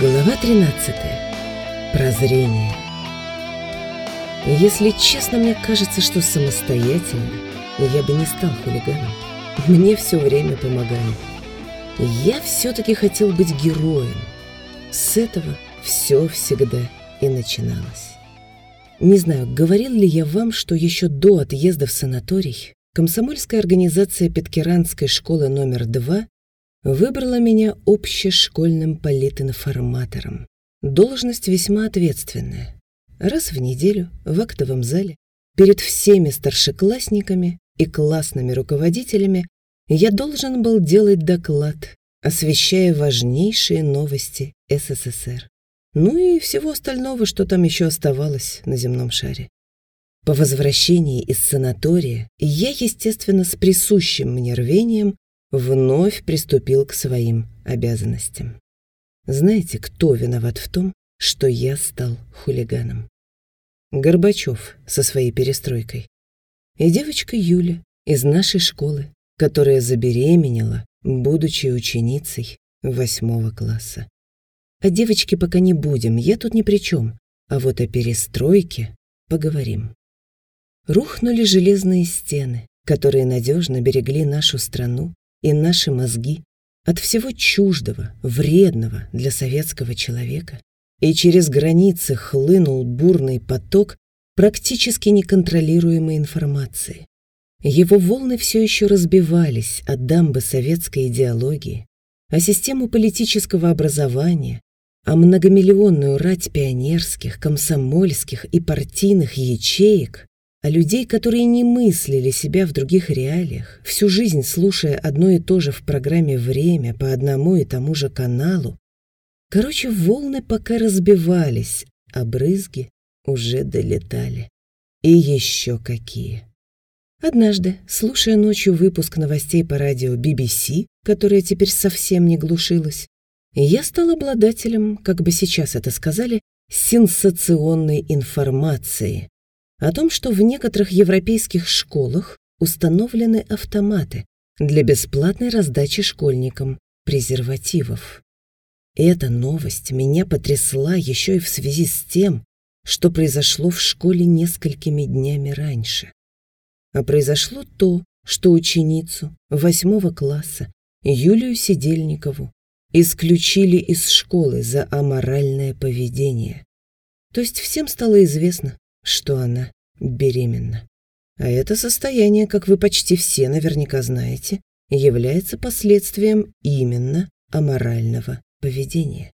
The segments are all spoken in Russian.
Глава 13. Прозрение. Если честно, мне кажется, что самостоятельно я бы не стал хулиганом. Мне все время помогали. Я все-таки хотел быть героем. С этого все всегда и начиналось. Не знаю, говорил ли я вам, что еще до отъезда в санаторий комсомольская организация Петкеранской школы номер 2 выбрала меня общешкольным политинформатором. Должность весьма ответственная. Раз в неделю в актовом зале перед всеми старшеклассниками и классными руководителями я должен был делать доклад, освещая важнейшие новости СССР. Ну и всего остального, что там еще оставалось на земном шаре. По возвращении из санатория я, естественно, с присущим мне рвением вновь приступил к своим обязанностям. Знаете, кто виноват в том, что я стал хулиганом? Горбачев со своей перестройкой. И девочка Юля из нашей школы, которая забеременела, будучи ученицей восьмого класса. О девочке пока не будем, я тут ни при чем, а вот о перестройке поговорим. Рухнули железные стены, которые надежно берегли нашу страну и наши мозги от всего чуждого, вредного для советского человека, и через границы хлынул бурный поток практически неконтролируемой информации. Его волны все еще разбивались от дамбы советской идеологии, а систему политического образования, а многомиллионную рать пионерских, комсомольских и партийных ячеек, а людей, которые не мыслили себя в других реалиях, всю жизнь слушая одно и то же в программе «Время» по одному и тому же каналу. Короче, волны пока разбивались, а брызги уже долетали. И еще какие. Однажды, слушая ночью выпуск новостей по радио BBC, которая теперь совсем не глушилась, я стал обладателем, как бы сейчас это сказали, сенсационной информации, о том, что в некоторых европейских школах установлены автоматы для бесплатной раздачи школьникам презервативов. Эта новость меня потрясла еще и в связи с тем, что произошло в школе несколькими днями раньше. А произошло то, что ученицу восьмого класса Юлию Сидельникову исключили из школы за аморальное поведение. То есть всем стало известно, что она беременна. А это состояние, как вы почти все наверняка знаете, является последствием именно аморального поведения.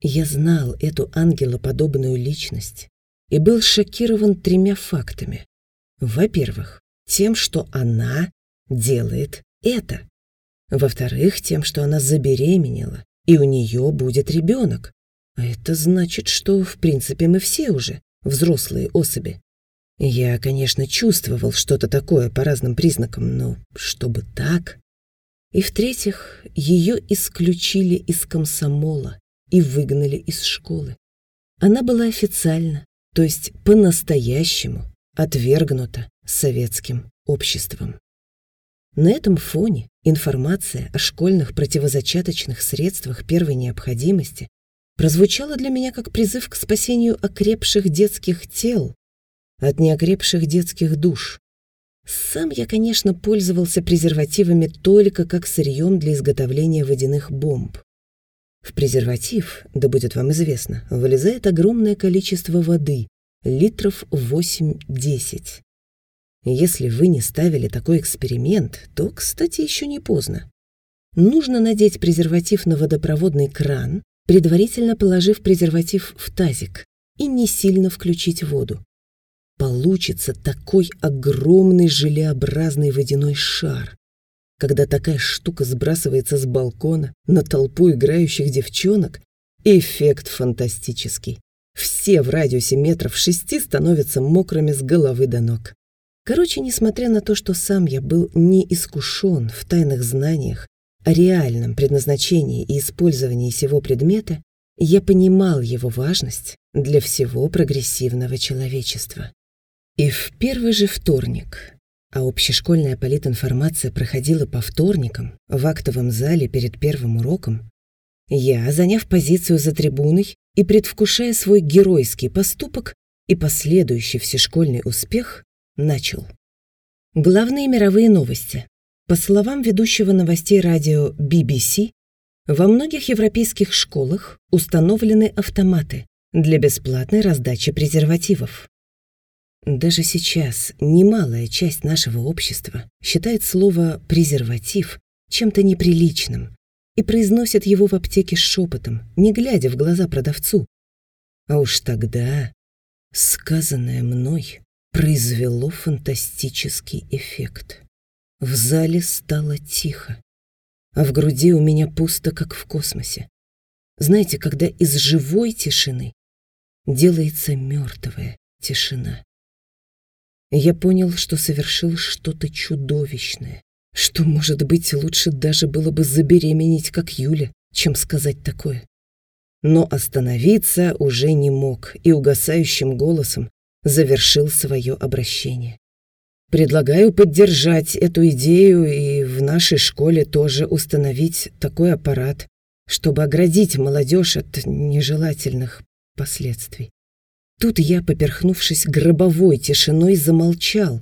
Я знал эту ангелоподобную личность и был шокирован тремя фактами. Во-первых, тем, что она делает это. Во-вторых, тем, что она забеременела, и у нее будет ребенок. А это значит, что, в принципе, мы все уже взрослые особи. Я, конечно, чувствовал что-то такое по разным признакам, но чтобы так... И в-третьих, ее исключили из комсомола и выгнали из школы. Она была официально, то есть по-настоящему, отвергнута советским обществом. На этом фоне информация о школьных противозачаточных средствах первой необходимости прозвучало для меня как призыв к спасению окрепших детских тел от неокрепших детских душ. Сам я, конечно, пользовался презервативами только как сырьем для изготовления водяных бомб. В презерватив, да будет вам известно, вылезает огромное количество воды, литров 8-10. Если вы не ставили такой эксперимент, то, кстати, еще не поздно. Нужно надеть презерватив на водопроводный кран, предварительно положив презерватив в тазик и не сильно включить воду. Получится такой огромный желеобразный водяной шар. Когда такая штука сбрасывается с балкона на толпу играющих девчонок, эффект фантастический. Все в радиусе метров шести становятся мокрыми с головы до ног. Короче, несмотря на то, что сам я был не искушен в тайных знаниях реальном предназначении и использовании сего предмета, я понимал его важность для всего прогрессивного человечества. И в первый же вторник, а общешкольная политинформация проходила по вторникам в актовом зале перед первым уроком, Я, заняв позицию за трибуной и предвкушая свой геройский поступок и последующий всешкольный успех, начал. Главные мировые новости. По словам ведущего новостей радио BBC, во многих европейских школах установлены автоматы для бесплатной раздачи презервативов. Даже сейчас немалая часть нашего общества считает слово «презерватив» чем-то неприличным и произносит его в аптеке шепотом, не глядя в глаза продавцу. А уж тогда сказанное мной произвело фантастический эффект. В зале стало тихо, а в груди у меня пусто, как в космосе. Знаете, когда из живой тишины делается мертвая тишина. Я понял, что совершил что-то чудовищное, что, может быть, лучше даже было бы забеременеть, как Юля, чем сказать такое. Но остановиться уже не мог и угасающим голосом завершил свое обращение. Предлагаю поддержать эту идею и в нашей школе тоже установить такой аппарат, чтобы оградить молодежь от нежелательных последствий. Тут я, поперхнувшись гробовой тишиной, замолчал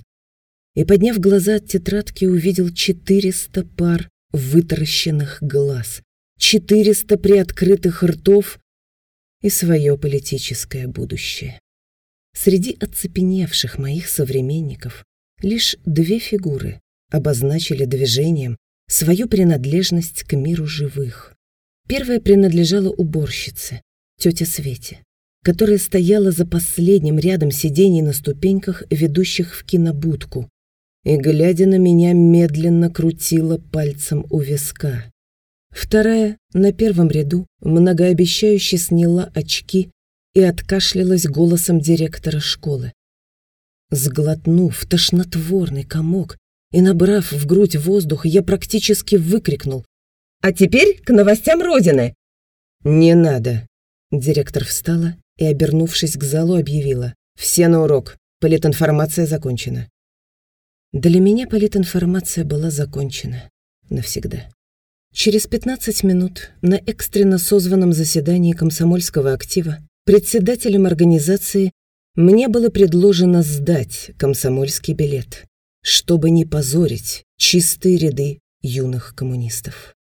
и, подняв глаза от тетрадки, увидел 400 пар вытаращенных глаз, 400 приоткрытых ртов и свое политическое будущее. Среди оцепеневших моих современников Лишь две фигуры обозначили движением свою принадлежность к миру живых. Первая принадлежала уборщице, тете Свете, которая стояла за последним рядом сидений на ступеньках, ведущих в кинобудку, и, глядя на меня, медленно крутила пальцем у виска. Вторая, на первом ряду, многообещающе сняла очки и откашлялась голосом директора школы. Сглотнув тошнотворный комок и набрав в грудь воздух, я практически выкрикнул. «А теперь к новостям Родины!» «Не надо!» Директор встала и, обернувшись к залу, объявила. «Все на урок. Политинформация закончена». Для меня политинформация была закончена. Навсегда. Через 15 минут на экстренно созванном заседании комсомольского актива председателем организации мне было предложено сдать комсомольский билет, чтобы не позорить чистые ряды юных коммунистов.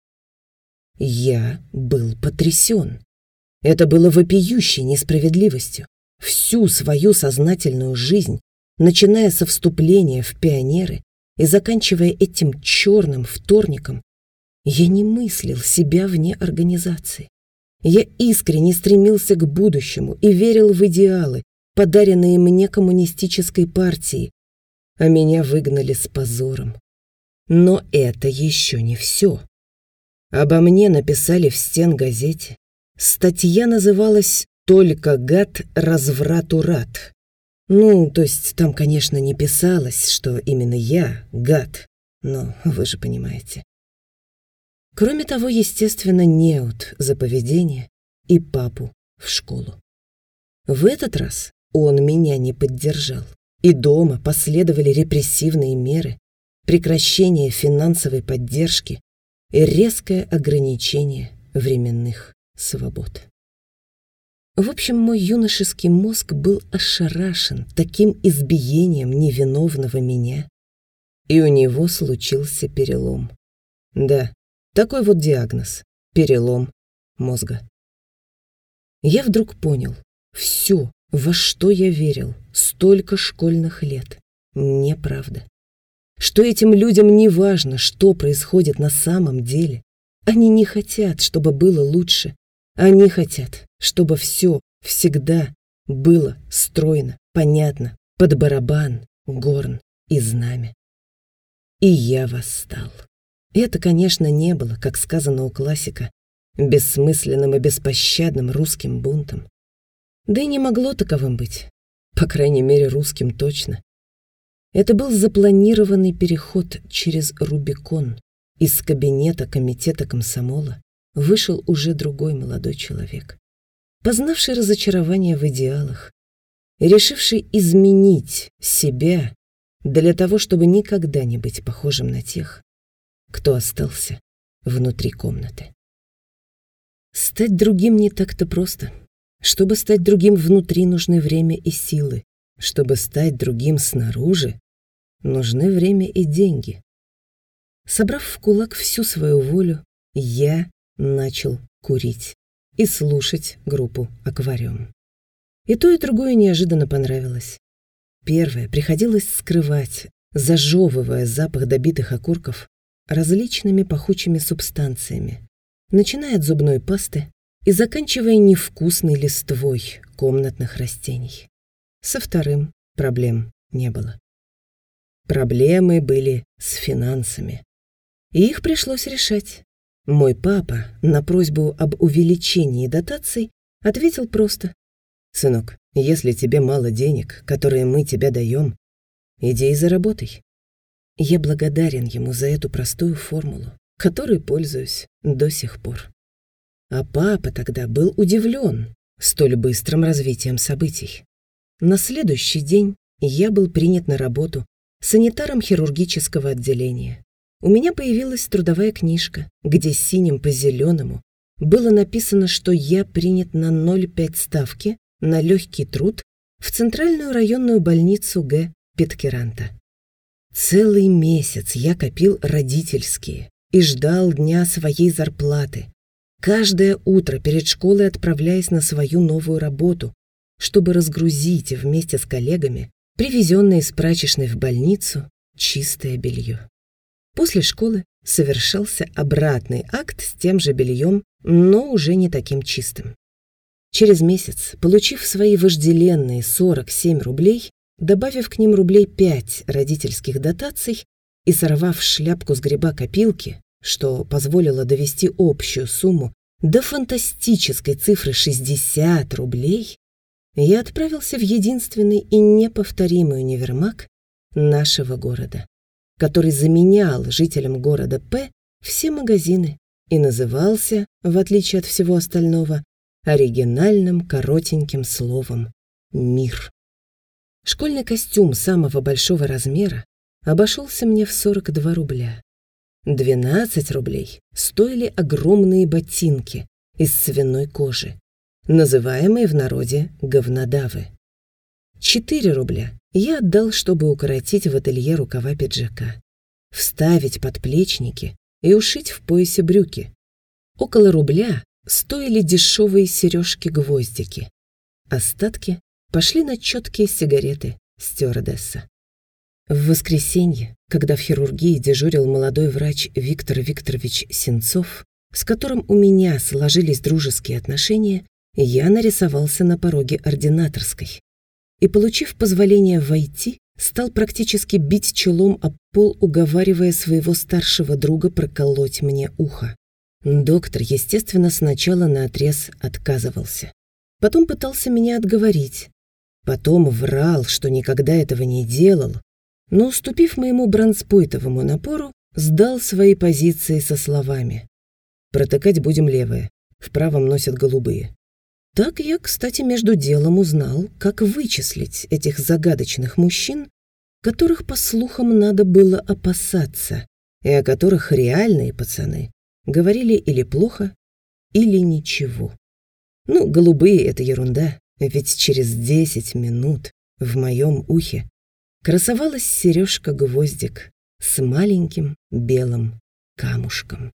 Я был потрясен. Это было вопиющей несправедливостью. Всю свою сознательную жизнь, начиная со вступления в пионеры и заканчивая этим черным вторником, я не мыслил себя вне организации. Я искренне стремился к будущему и верил в идеалы, подаренные мне коммунистической партией, а меня выгнали с позором. Но это еще не все. Обо мне написали в стен газете. Статья называлась «Только гад разврату рад». Ну, то есть там, конечно, не писалось, что именно я гад, но вы же понимаете. Кроме того, естественно, неуд за поведение и папу в школу. В этот раз он меня не поддержал. И дома последовали репрессивные меры, прекращение финансовой поддержки и резкое ограничение временных свобод. В общем, мой юношеский мозг был ошарашен таким избиением невиновного меня, и у него случился перелом. Да, такой вот диагноз – перелом мозга. Я вдруг понял, все, во что я верил столько школьных лет, неправда. Что этим людям не важно, что происходит на самом деле. Они не хотят, чтобы было лучше. Они хотят, чтобы все всегда было стройно, понятно, под барабан, горн и знамя. И я восстал. Это, конечно, не было, как сказано у классика, бессмысленным и беспощадным русским бунтом. Да и не могло таковым быть. По крайней мере, русским точно. Это был запланированный переход через Рубикон. Из кабинета комитета комсомола вышел уже другой молодой человек, познавший разочарование в идеалах, решивший изменить себя для того, чтобы никогда не быть похожим на тех, кто остался внутри комнаты. Стать другим не так-то просто. Чтобы стать другим внутри, нужны время и силы. Чтобы стать другим снаружи, нужны время и деньги. Собрав в кулак всю свою волю, я начал курить и слушать группу «Аквариум». И то, и другое неожиданно понравилось. Первое приходилось скрывать, зажевывая запах добитых окурков различными пахучими субстанциями, начиная от зубной пасты и заканчивая невкусной листвой комнатных растений. Со вторым проблем не было. Проблемы были с финансами. И их пришлось решать. Мой папа на просьбу об увеличении дотаций ответил просто. «Сынок, если тебе мало денег, которые мы тебе даем, иди и заработай». Я благодарен ему за эту простую формулу, которой пользуюсь до сих пор. А папа тогда был удивлен столь быстрым развитием событий. На следующий день я был принят на работу санитаром хирургического отделения. У меня появилась трудовая книжка, где синим по зеленому было написано, что я принят на 0,5 ставки на легкий труд в Центральную районную больницу Г. Питкеранта. Целый месяц я копил родительские и ждал дня своей зарплаты. Каждое утро перед школой отправляясь на свою новую работу, чтобы разгрузить вместе с коллегами привезенное из прачечной в больницу чистое белье. После школы совершался обратный акт с тем же бельем, но уже не таким чистым. Через месяц, получив свои вожделенные 47 рублей, добавив к ним рублей 5 родительских дотаций и сорвав шляпку с гриба копилки, что позволило довести общую сумму до фантастической цифры 60 рублей, я отправился в единственный и неповторимый универмаг нашего города который заменял жителям города П все магазины и назывался, в отличие от всего остального, оригинальным коротеньким словом «мир». Школьный костюм самого большого размера обошелся мне в 42 рубля. 12 рублей стоили огромные ботинки из свиной кожи, называемые в народе говнодавы. 4 рубля я отдал, чтобы укоротить в ателье рукава пиджака, вставить подплечники и ушить в поясе брюки. Около рубля стоили дешевые сережки-гвоздики. Остатки пошли на четкие сигареты стюардесса. В воскресенье, когда в хирургии дежурил молодой врач Виктор Викторович Сенцов, с которым у меня сложились дружеские отношения, я нарисовался на пороге ординаторской и, получив позволение войти, стал практически бить челом об пол, уговаривая своего старшего друга проколоть мне ухо. Доктор, естественно, сначала наотрез отказывался. Потом пытался меня отговорить. Потом врал, что никогда этого не делал, но, уступив моему бронспойтовому напору, сдал свои позиции со словами. «Протыкать будем левое, в правом носят голубые. Так я, кстати, между делом узнал, как вычислить этих загадочных мужчин, которых, по слухам, надо было опасаться, и о которых реальные пацаны говорили или плохо, или ничего. Ну, голубые — это ерунда, ведь через десять минут в моем ухе красовалась сережка-гвоздик с маленьким белым камушком.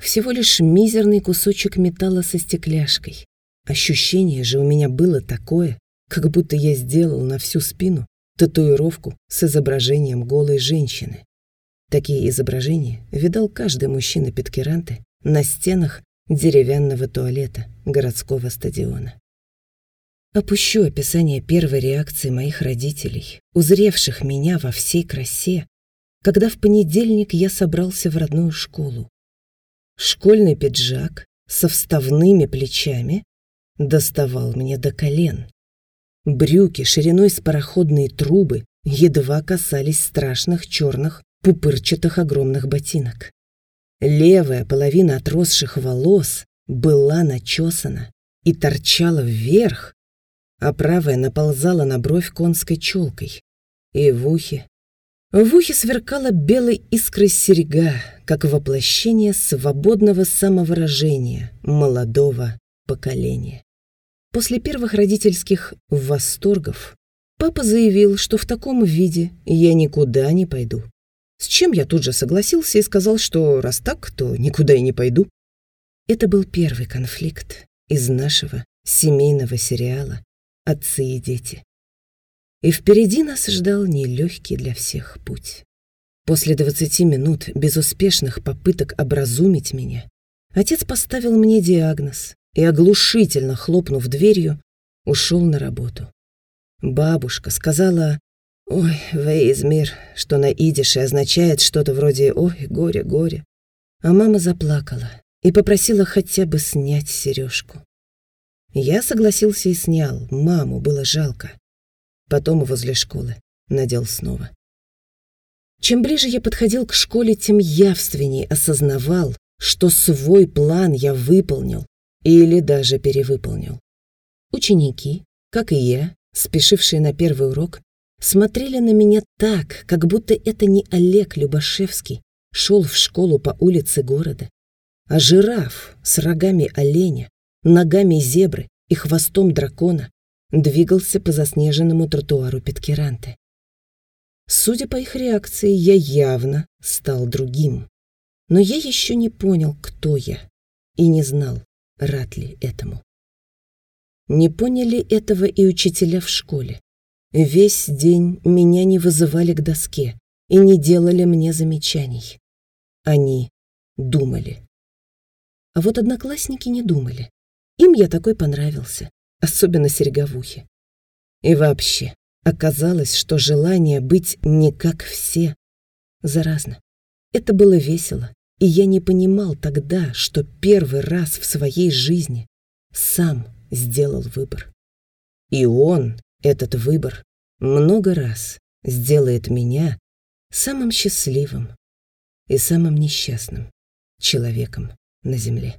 Всего лишь мизерный кусочек металла со стекляшкой, Ощущение же у меня было такое, как будто я сделал на всю спину татуировку с изображением голой женщины. Такие изображения видал каждый мужчина Питкеранты на стенах деревянного туалета городского стадиона. Опущу описание первой реакции моих родителей, узревших меня во всей красе, когда в понедельник я собрался в родную школу. Школьный пиджак со вставными плечами доставал мне до колен. Брюки шириной с пароходные трубы едва касались страшных черных пупырчатых огромных ботинок. Левая половина отросших волос была начесана и торчала вверх, а правая наползала на бровь конской челкой. И в ухе В ухе сверкала белой искрой серьга, как воплощение свободного самовыражения молодого поколения. После первых родительских восторгов папа заявил, что в таком виде я никуда не пойду. С чем я тут же согласился и сказал, что раз так, то никуда и не пойду. Это был первый конфликт из нашего семейного сериала «Отцы и дети». И впереди нас ждал нелегкий для всех путь. После двадцати минут безуспешных попыток образумить меня, отец поставил мне диагноз и, оглушительно хлопнув дверью, ушел на работу. Бабушка сказала «Ой, Вейзмир», что на идише означает что-то вроде «Ой, горе, горе». А мама заплакала и попросила хотя бы снять сережку. Я согласился и снял, маму было жалко. Потом возле школы надел снова. Чем ближе я подходил к школе, тем явственнее осознавал, что свой план я выполнил или даже перевыполнил. Ученики, как и я, спешившие на первый урок, смотрели на меня так, как будто это не Олег Любашевский шел в школу по улице города, а жираф с рогами оленя, ногами зебры и хвостом дракона двигался по заснеженному тротуару Петкеранте. Судя по их реакции, я явно стал другим. Но я еще не понял, кто я, и не знал, рад ли этому. Не поняли этого и учителя в школе. Весь день меня не вызывали к доске и не делали мне замечаний. Они думали. А вот одноклассники не думали. Им я такой понравился, особенно серьговухи. И вообще, оказалось, что желание быть не как все заразно. Это было весело, и я не понимал тогда, что первый раз в своей жизни сам сделал выбор. И он, этот выбор, много раз сделает меня самым счастливым и самым несчастным человеком на земле.